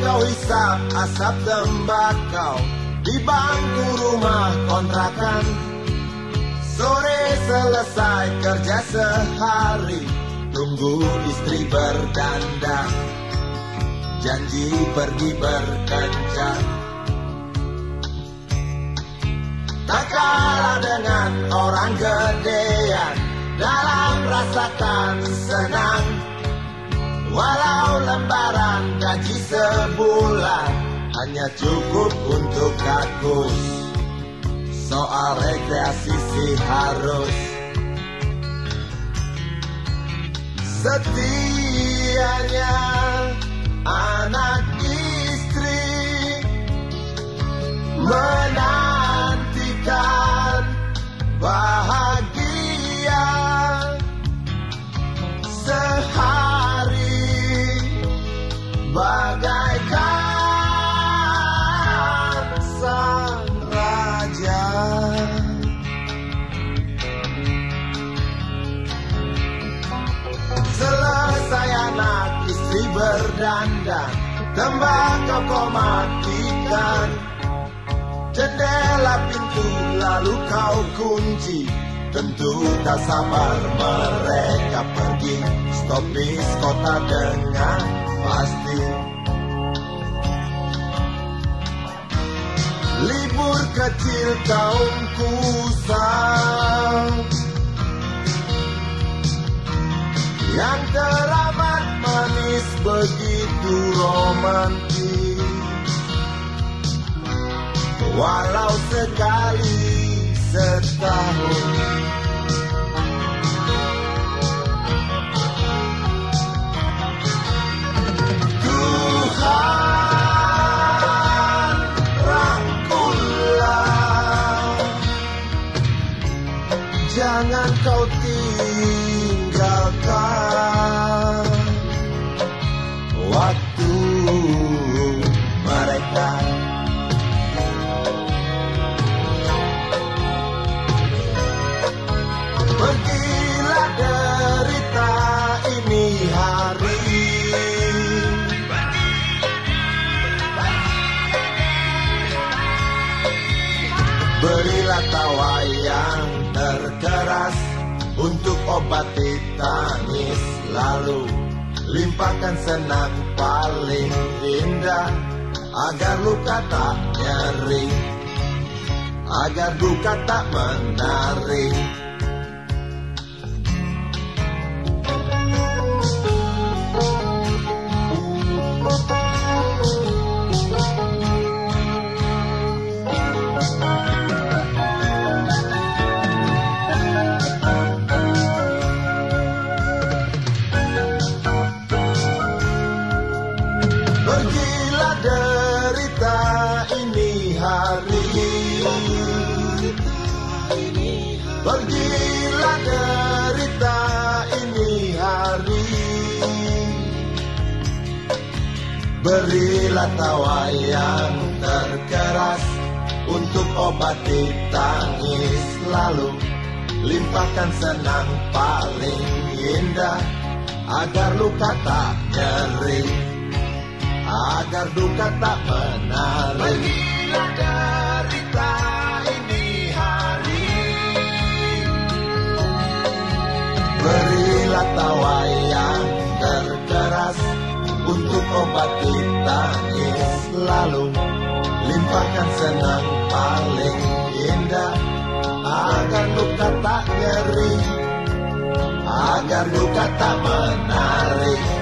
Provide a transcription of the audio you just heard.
Kau isap asap tembakau di bangku rumah kontrakan. Sore selesai kerja sehari Tunggu istri berdandan. Janji pergi berkencan. Tak kalah dengan orang gedean Dalam rasakan senang. Walau lembaran gaji sebulan. Hanya cukup untuk kakus. Soal rekreasi sih harus. Setianya anak istri berdandan Tembakau kau matikan Jendela pintu lalu kau kunci. Tentu tak sabar mereka pergi. Stopis kota dengan pasti. Libur kecil kaum kusam Yang teramat manis begitu romantis. Walau sekali setahun. Tuhan Jangan kau tinggalkan Derita ini hari. Berilah tawa yang terkeras Untuk obati tangis Lalu limpahkan senang paling indah Agar luka tak nyeri. Agar duka tak menarik Pergilah hari Pergilah derita ini hari Berilah tawa yang terkeras Untuk obati tangis lalu Limpahkan senang paling indah Agar luka tak nyeri agar duka tak menarik. Berilah tawa yang terkeras untuk obati tangis lalu limpahkan senang paling indah. Agar duka tak nyeri agar duka tak menarik